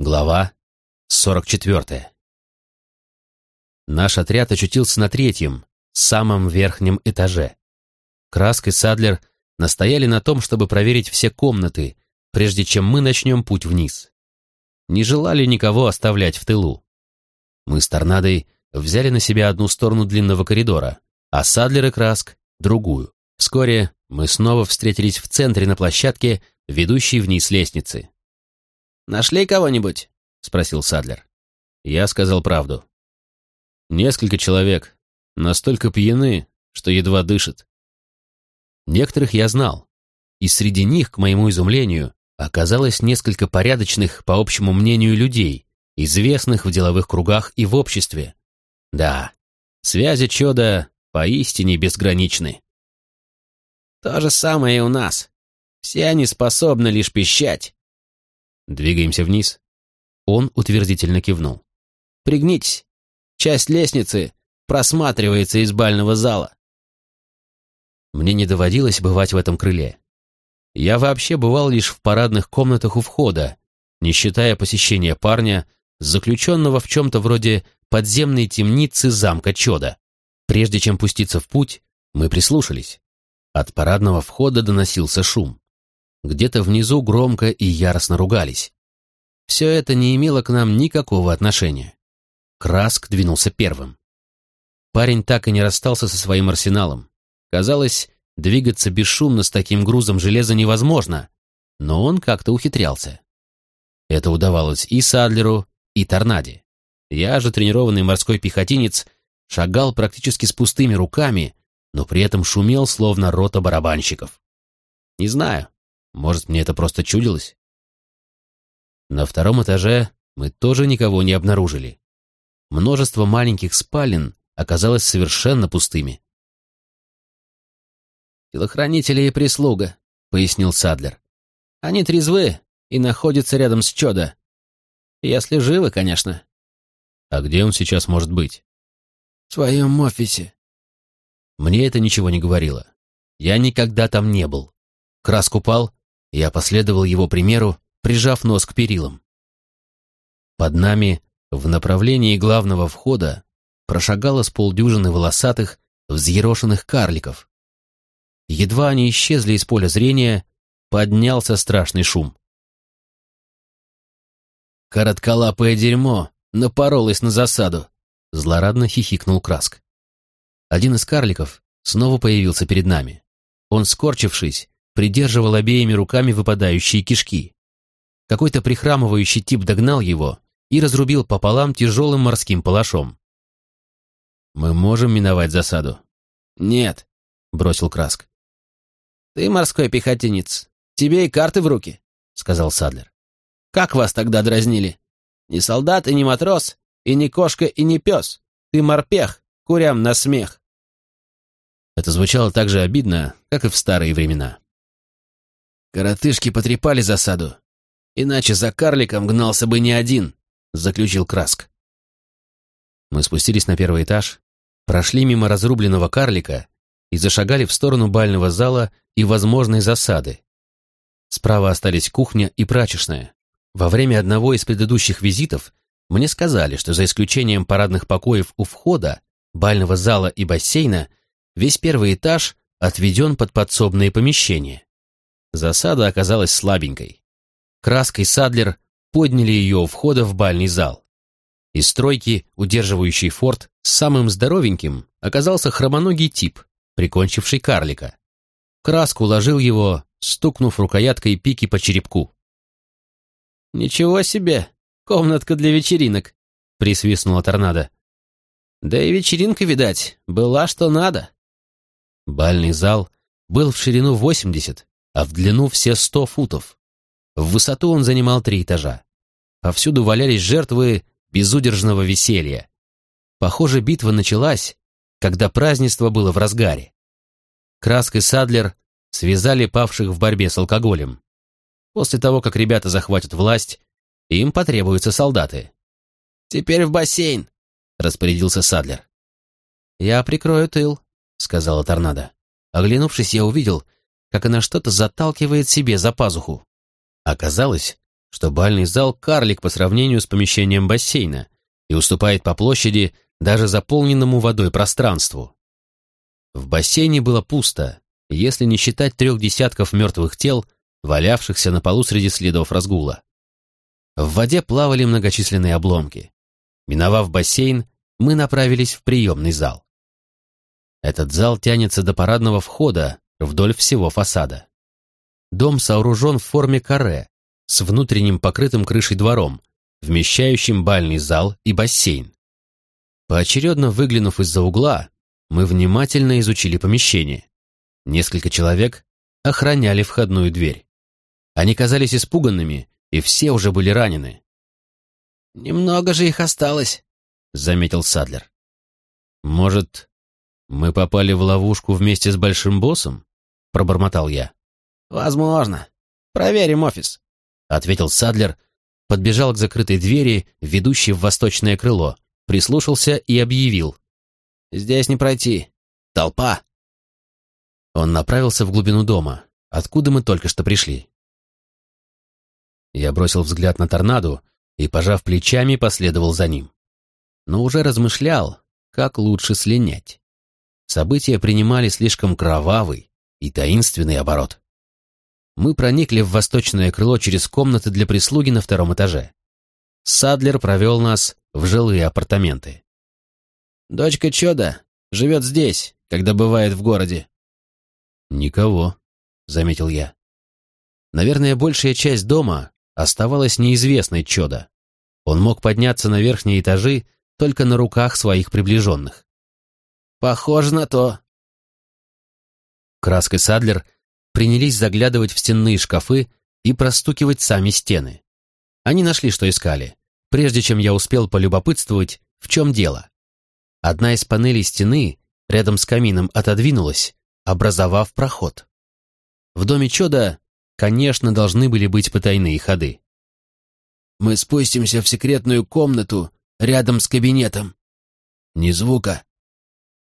Глава 44. Наш отряд очутился на третьем, самом верхнем этаже. Краск и Садлер настояли на том, чтобы проверить все комнаты, прежде чем мы начнем путь вниз. Не желали никого оставлять в тылу. Мы с Торнадой взяли на себя одну сторону длинного коридора, а Садлер и Краск — другую. Вскоре мы снова встретились в центре на площадке, ведущей вниз лестницы. «Нашли кого-нибудь?» — спросил Садлер. Я сказал правду. Несколько человек, настолько пьяны, что едва дышат. Некоторых я знал, и среди них, к моему изумлению, оказалось несколько порядочных, по общему мнению, людей, известных в деловых кругах и в обществе. Да, связи Чода поистине безграничны. То же самое и у нас. Все они способны лишь пищать. Двигаемся вниз. Он утвердительно кивнул. Пригнитесь. Часть лестницы просматривается из бального зала. Мне не доводилось бывать в этом крыле. Я вообще бывал лишь в парадных комнатах у входа, не считая посещения парня, заключенного в чем-то вроде подземной темницы замка Чода. Прежде чем пуститься в путь, мы прислушались. От парадного входа доносился шум. Где-то внизу громко и яростно ругались. Все это не имело к нам никакого отношения. Краск двинулся первым. Парень так и не расстался со своим арсеналом. Казалось, двигаться бесшумно с таким грузом железа невозможно, но он как-то ухитрялся. Это удавалось и Садлеру, и Торнаде. Я же, тренированный морской пехотинец, шагал практически с пустыми руками, но при этом шумел, словно рота барабанщиков. Не знаю, может, мне это просто чудилось? На втором этаже мы тоже никого не обнаружили. Множество маленьких спален оказалось совершенно пустыми. «Телохранители и прислуга», — пояснил Садлер. «Они трезвы и находятся рядом с Чодо. Если живы, конечно». «А где он сейчас может быть?» «В своем офисе». Мне это ничего не говорило. Я никогда там не был. Крас упал, я последовал его примеру, прижав нос к перилам. Под нами, в направлении главного входа, прошагало с полдюжины волосатых, взъерошенных карликов. Едва они исчезли из поля зрения, поднялся страшный шум. «Коротколапое дерьмо напоролось на засаду», — злорадно хихикнул Краск. Один из карликов снова появился перед нами. Он, скорчившись, придерживал обеими руками выпадающие кишки. Какой-то прихрамывающий тип догнал его и разрубил пополам тяжелым морским палашом. «Мы можем миновать засаду?» «Нет», — бросил Краск. «Ты морской пехотинец. Тебе и карты в руки», — сказал Садлер. «Как вас тогда дразнили? Ни солдат и ни матрос, и ни кошка и ни пес. Ты морпех, курям на смех». Это звучало так же обидно, как и в старые времена. «Коротышки потрепали засаду, Иначе за карликом гнался бы не один, заключил Краск. Мы спустились на первый этаж, прошли мимо разрубленного карлика и зашагали в сторону бального зала и возможной засады. Справа остались кухня и прачечная. Во время одного из предыдущих визитов мне сказали, что за исключением парадных покоев у входа, бального зала и бассейна, весь первый этаж отведен под подсобные помещения. Засада оказалась слабенькой. Краска и Садлер подняли ее у входа в бальный зал. Из стройки, удерживающей форт, самым здоровеньким оказался хромоногий тип, прикончивший карлика. Краску уложил его, стукнув рукояткой пики по черепку. «Ничего себе! Комнатка для вечеринок!» — присвистнула торнадо. «Да и вечеринка, видать, была что надо». Бальный зал был в ширину 80, а в длину все 100 футов. В высоту он занимал три этажа. Повсюду валялись жертвы безудержного веселья. Похоже, битва началась, когда празднество было в разгаре. Краск и Садлер связали павших в борьбе с алкоголем. После того, как ребята захватят власть, им потребуются солдаты. «Теперь в бассейн», — распорядился Садлер. «Я прикрою тыл», — сказала Торнадо. Оглянувшись, я увидел, как она что-то заталкивает себе за пазуху. Оказалось, что бальный зал — карлик по сравнению с помещением бассейна и уступает по площади даже заполненному водой пространству. В бассейне было пусто, если не считать трех десятков мертвых тел, валявшихся на полу среди следов разгула. В воде плавали многочисленные обломки. Миновав бассейн, мы направились в приемный зал. Этот зал тянется до парадного входа вдоль всего фасада. Дом сооружен в форме каре, с внутренним покрытым крышей двором, вмещающим бальный зал и бассейн. Поочередно выглянув из-за угла, мы внимательно изучили помещение. Несколько человек охраняли входную дверь. Они казались испуганными, и все уже были ранены. «Немного же их осталось», — заметил Садлер. «Может, мы попали в ловушку вместе с большим боссом?» — пробормотал я. «Возможно. Проверим офис», — ответил Садлер, подбежал к закрытой двери, ведущей в восточное крыло, прислушался и объявил. «Здесь не пройти. Толпа!» Он направился в глубину дома, откуда мы только что пришли. Я бросил взгляд на торнадо и, пожав плечами, последовал за ним. Но уже размышлял, как лучше слинять. События принимали слишком кровавый и таинственный оборот. Мы проникли в восточное крыло через комнаты для прислуги на втором этаже. Садлер провел нас в жилые апартаменты. «Дочка Чода живет здесь, когда бывает в городе». «Никого», — заметил я. Наверное, большая часть дома оставалась неизвестной Чода. Он мог подняться на верхние этажи только на руках своих приближенных. «Похоже на то». Краск и Садлер принялись заглядывать в стенные шкафы и простукивать сами стены. Они нашли, что искали, прежде чем я успел полюбопытствовать, в чем дело. Одна из панелей стены рядом с камином отодвинулась, образовав проход. В доме Чода, конечно, должны были быть потайные ходы. «Мы спустимся в секретную комнату рядом с кабинетом. Ни звука».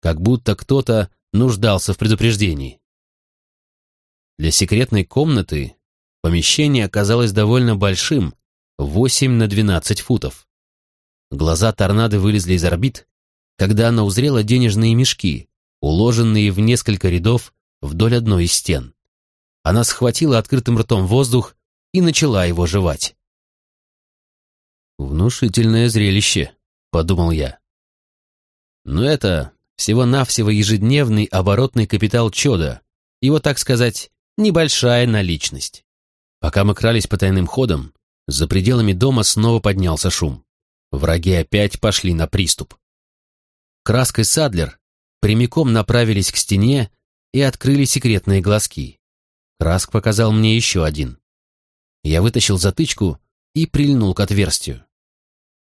Как будто кто-то нуждался в предупреждении. Для секретной комнаты помещение оказалось довольно большим, 8 на 12 футов. Глаза торнадо вылезли из орбит, когда она узрела денежные мешки, уложенные в несколько рядов вдоль одной из стен. Она схватила открытым ртом воздух и начала его жевать. «Внушительное зрелище», — подумал я. Но это всего-навсего ежедневный оборотный капитал Чода, его, так сказать, небольшая наличность. Пока мы крались по тайным ходам, за пределами дома снова поднялся шум. Враги опять пошли на приступ. Краск и Садлер прямиком направились к стене и открыли секретные глазки. Краск показал мне еще один. Я вытащил затычку и прильнул к отверстию.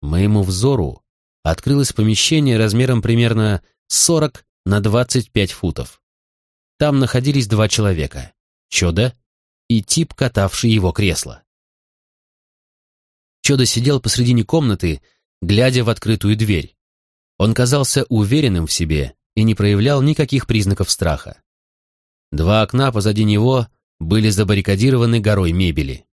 Моему взору открылось помещение размером примерно 40 на 25 футов. Там находились два человека. Чода и тип, катавший его кресло. Чода сидел посредине комнаты, глядя в открытую дверь. Он казался уверенным в себе и не проявлял никаких признаков страха. Два окна позади него были забаррикадированы горой мебели.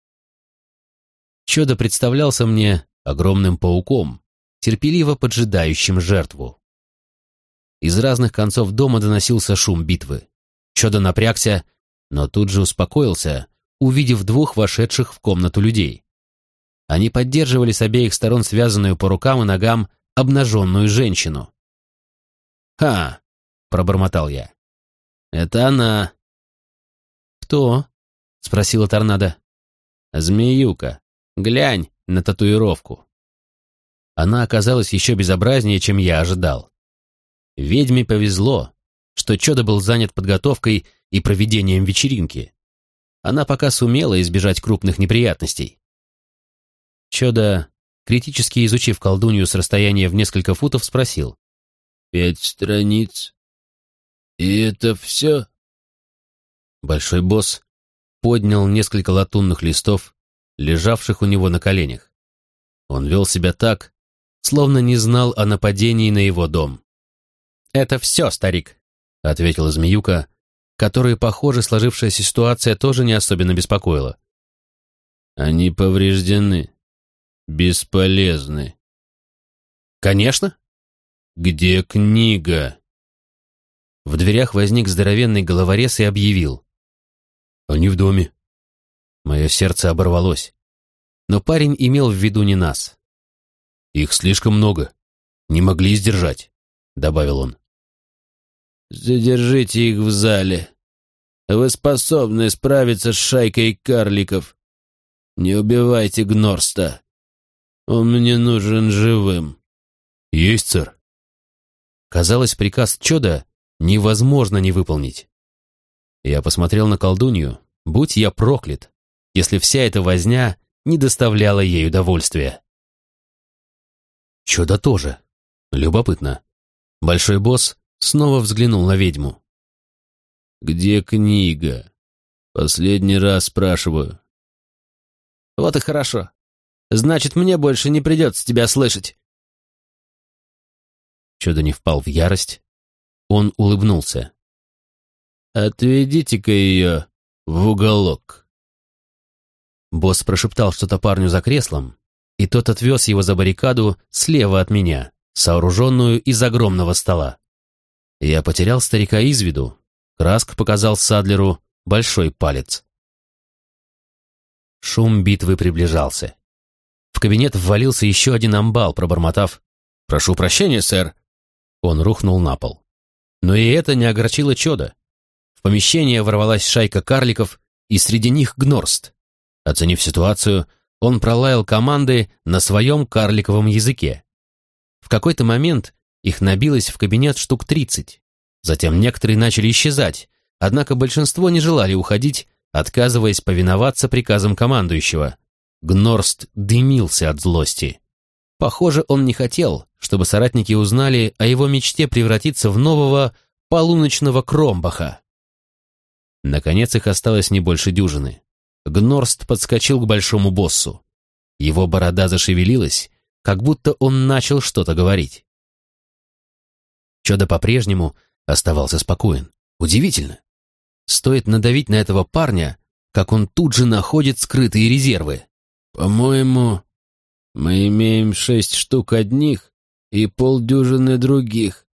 Чудо представлялся мне огромным пауком, терпеливо поджидающим жертву. Из разных концов дома доносился шум битвы. Чудо напрягся но тут же успокоился, увидев двух вошедших в комнату людей. Они поддерживали с обеих сторон связанную по рукам и ногам обнаженную женщину. «Ха!» — пробормотал я. «Это она!» «Кто?» — спросила торнадо. «Змеюка. Глянь на татуировку». Она оказалась еще безобразнее, чем я ожидал. Ведьме повезло, что Чудо был занят подготовкой и проведением вечеринки. Она пока сумела избежать крупных неприятностей. Чудо, критически изучив колдунью с расстояния в несколько футов, спросил. «Пять страниц? И это все?» Большой босс поднял несколько латунных листов, лежавших у него на коленях. Он вел себя так, словно не знал о нападении на его дом. «Это все, старик», — ответила змеюка, которой, похоже, сложившаяся ситуация тоже не особенно беспокоила. Они повреждены. Бесполезны. Конечно. Где книга? В дверях возник здоровенный головорез и объявил. Они в доме. Мое сердце оборвалось. Но парень имел в виду не нас. Их слишком много. Не могли сдержать, добавил он. Задержите их в зале. Вы способны справиться с шайкой карликов. Не убивайте Гнорста. Он мне нужен живым. Есть, сэр. Казалось, приказ Чода невозможно не выполнить. Я посмотрел на колдунью, будь я проклят, если вся эта возня не доставляла ей удовольствия. Чудо тоже. Любопытно. Большой босс снова взглянул на ведьму. «Где книга? Последний раз спрашиваю». «Вот и хорошо. Значит, мне больше не придется тебя слышать». Чудо не впал в ярость. Он улыбнулся. «Отведите-ка ее в уголок». Босс прошептал что-то парню за креслом, и тот отвез его за баррикаду слева от меня, сооруженную из огромного стола. Я потерял старика из виду. Краск показал Садлеру большой палец. Шум битвы приближался. В кабинет ввалился еще один амбал, пробормотав «Прошу прощения, сэр». Он рухнул на пол. Но и это не огорчило чудо. В помещение ворвалась шайка карликов, и среди них Гнорст. Оценив ситуацию, он пролаял команды на своем карликовом языке. В какой-то момент их набилось в кабинет штук тридцать. Затем некоторые начали исчезать, однако большинство не желали уходить, отказываясь повиноваться приказам командующего. Гнорст дымился от злости. Похоже, он не хотел, чтобы соратники узнали о его мечте превратиться в нового полуночного Кромбаха. Наконец их осталось не больше дюжины. Гнорст подскочил к большому боссу. Его борода зашевелилась, как будто он начал что-то говорить. Чудо по-прежнему оставался спокоен. Удивительно. Стоит надавить на этого парня, как он тут же находит скрытые резервы. «По-моему, мы имеем шесть штук одних и полдюжины других.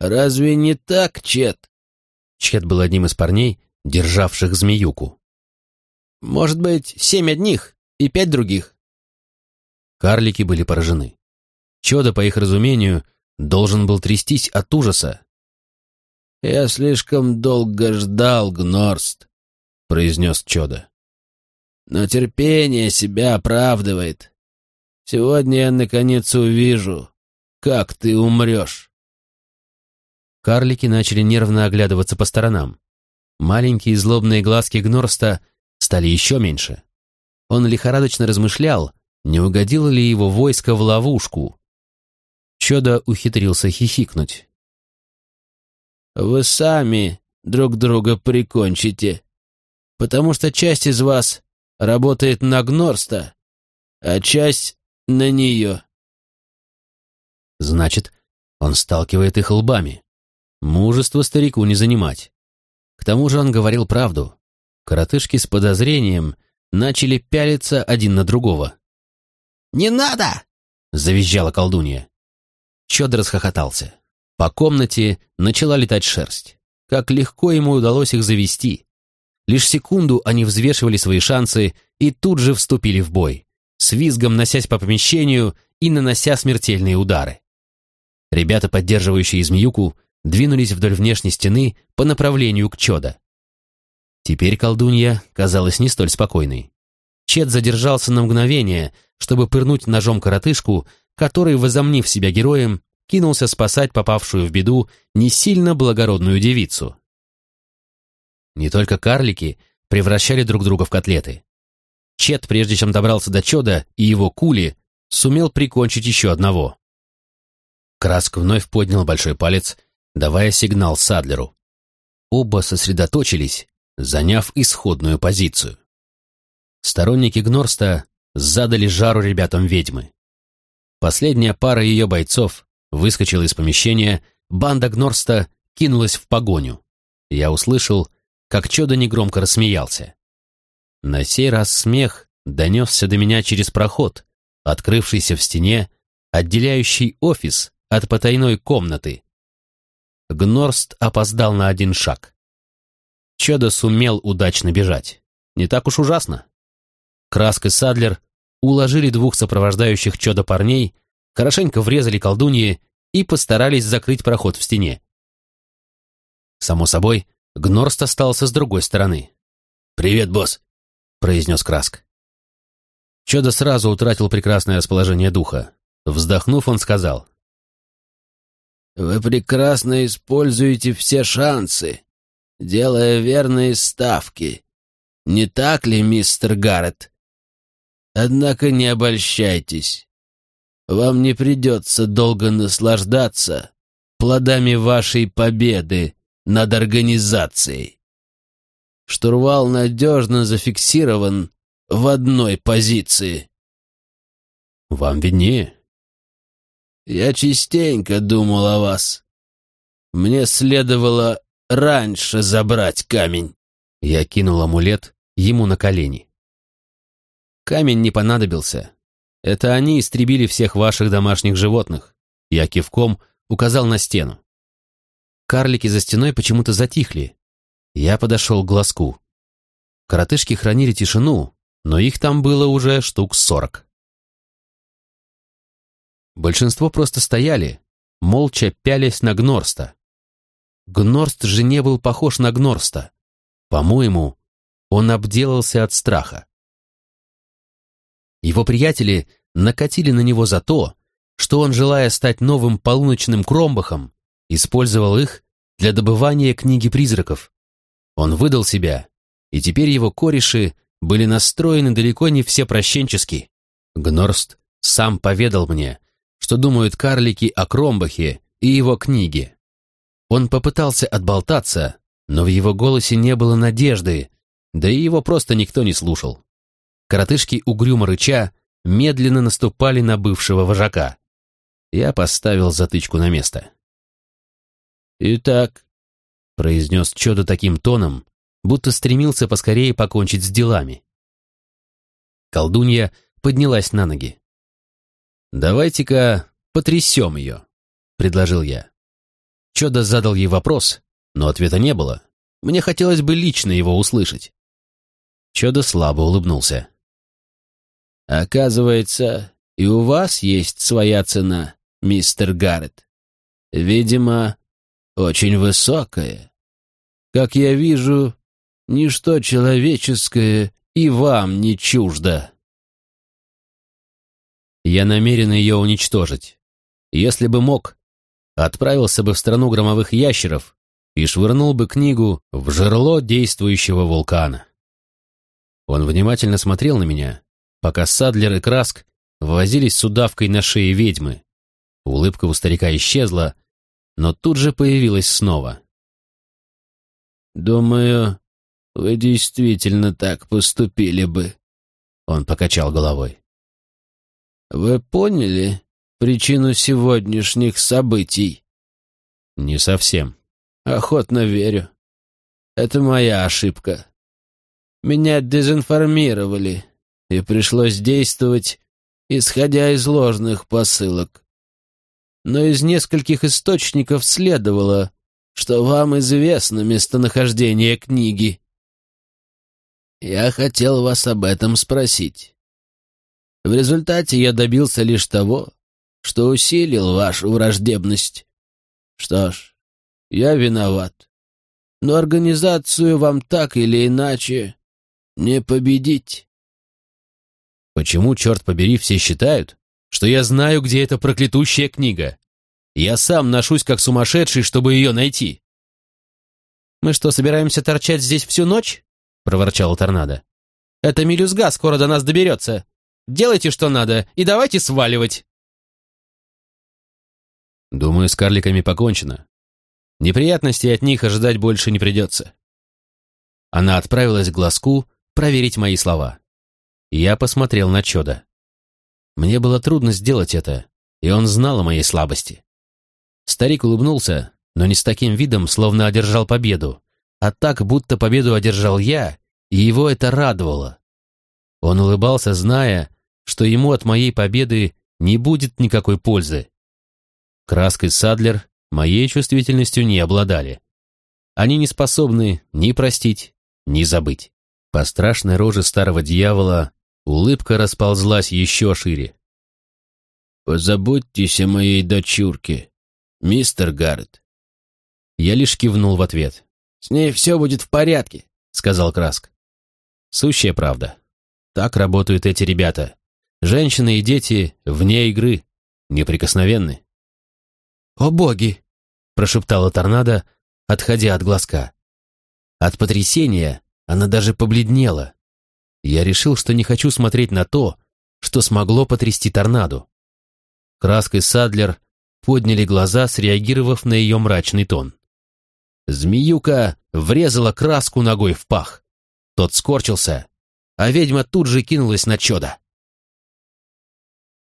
Разве не так, Чет?» Чет был одним из парней, державших змеюку. Может быть, семь одних и пять других. Карлики были поражены. Чудо, по их разумению, должен был трястись от ужаса. «Я слишком долго ждал, Гнорст», — произнес Чудо. «Но терпение себя оправдывает. Сегодня я, наконец, увижу, как ты умрешь». Карлики начали нервно оглядываться по сторонам. Маленькие злобные глазки Гнорста — стали еще меньше. Он лихорадочно размышлял, не угодило ли его войско в ловушку. Чудо ухитрился хихикнуть. «Вы сами друг друга прикончите, потому что часть из вас работает на Гнорста, а часть — на нее». Значит, он сталкивает их лбами. Мужество старику не занимать. К тому же он говорил правду. Коротышки с подозрением начали пялиться один на другого. «Не надо!» — завизжала колдунья. Чёд расхохотался. По комнате начала летать шерсть. Как легко ему удалось их завести. Лишь секунду они взвешивали свои шансы и тут же вступили в бой, с визгом носясь по помещению и нанося смертельные удары. Ребята, поддерживающие змеюку, двинулись вдоль внешней стены по направлению к Чода. Теперь колдунья казалась не столь спокойной. Чет задержался на мгновение, чтобы пырнуть ножом коротышку, который, возомнив себя героем, кинулся спасать попавшую в беду не сильно благородную девицу. Не только карлики превращали друг друга в котлеты. Чет, прежде чем добрался до Чода и его кули, сумел прикончить еще одного. Краск вновь поднял большой палец, давая сигнал Садлеру. Оба сосредоточились заняв исходную позицию. Сторонники Гнорста задали жару ребятам ведьмы. Последняя пара ее бойцов выскочила из помещения, банда Гнорста кинулась в погоню. Я услышал, как Чудо негромко рассмеялся. На сей раз смех донесся до меня через проход, открывшийся в стене, отделяющий офис от потайной комнаты. Гнорст опоздал на один шаг. Чёда сумел удачно бежать. Не так уж ужасно. Краск и Садлер уложили двух сопровождающих Чёда парней, хорошенько врезали колдуньи и постарались закрыть проход в стене. Само собой, Гнорст остался с другой стороны. «Привет, босс», — произнес Краск. Чёда сразу утратил прекрасное расположение духа. Вздохнув, он сказал. «Вы прекрасно используете все шансы, делая верные ставки. Не так ли, мистер Гаррет? Однако не обольщайтесь. Вам не придется долго наслаждаться плодами вашей победы над организацией. Штурвал надежно зафиксирован в одной позиции. Вам виднее. Я частенько думал о вас. Мне следовало раньше забрать камень. Я кинул амулет ему на колени. Камень не понадобился. Это они истребили всех ваших домашних животных. Я кивком указал на стену. Карлики за стеной почему-то затихли. Я подошел к глазку. Коротышки хранили тишину, но их там было уже штук сорок. Большинство просто стояли, молча пялясь на Гнорста. Гнорст же не был похож на Гнорста. По-моему, он обделался от страха. Его приятели накатили на него за то, что он, желая стать новым полуночным кромбахом, использовал их для добывания книги призраков. Он выдал себя, и теперь его кореши были настроены далеко не все прощенчески. Гнорст сам поведал мне, что думают карлики о Кромбахе и его книге. Он попытался отболтаться, но в его голосе не было надежды, да и его просто никто не слушал. Коротышки угрюмо рыча медленно наступали на бывшего вожака. Я поставил затычку на место. «Итак», — произнес Чодо таким тоном, будто стремился поскорее покончить с делами. Колдунья поднялась на ноги. «Давайте-ка потрясем ее», — предложил я. Чодо задал ей вопрос, но ответа не было. Мне хотелось бы лично его услышать. Чодо слабо улыбнулся. «Оказывается, и у вас есть своя цена, мистер Гаррет. Видимо, очень высокая. Как я вижу, ничто человеческое и вам не чуждо». Я намерен ее уничтожить. Если бы мог, отправился бы в страну громовых ящеров и швырнул бы книгу в жерло действующего вулкана. Он внимательно смотрел на меня, пока Садлер и Краск возились с удавкой на шее ведьмы. Улыбка у старика исчезла, но тут же появилась снова. «Думаю, вы действительно так поступили бы», — он покачал головой. Вы поняли причину сегодняшних событий? Не совсем. Охотно верю. Это моя ошибка. Меня дезинформировали, и пришлось действовать, исходя из ложных посылок. Но из нескольких источников следовало, что вам известно местонахождение книги. Я хотел вас об этом спросить. В результате я добился лишь того, что усилил вашу враждебность. Что ж, я виноват. Но организацию вам так или иначе не победить. Почему, черт побери, все считают, что я знаю, где эта проклятущая книга? Я сам ношусь как сумасшедший, чтобы ее найти. «Мы что, собираемся торчать здесь всю ночь?» — проворчала торнадо. «Эта мелюзга скоро до нас доберется. Делайте, что надо, и давайте сваливать!» Думаю, с карликами покончено. Неприятностей от них ожидать больше не придется. Она отправилась к глазку проверить мои слова. Я посмотрел на Чода. Мне было трудно сделать это, и он знал о моей слабости. Старик улыбнулся, но не с таким видом, словно одержал победу, а так, будто победу одержал я, и его это радовало. Он улыбался, зная, что ему от моей победы не будет никакой пользы. Краск и Садлер моей чувствительностью не обладали. Они не способны ни простить, ни забыть. По страшной роже старого дьявола улыбка расползлась еще шире. «Позаботьтесь о моей дочурке, мистер Гаррет». Я лишь кивнул в ответ. «С ней все будет в порядке», — сказал Краск. Сущая правда. Так работают эти ребята. Женщины и дети вне игры, неприкосновенны. «О боги!» — прошептала торнадо, отходя от глазка. От потрясения она даже побледнела. Я решил, что не хочу смотреть на то, что смогло потрясти торнадо. Краск и Садлер подняли глаза, среагировав на ее мрачный тон. Змеюка врезала краску ногой в пах. Тот скорчился, а ведьма тут же кинулась на чёда.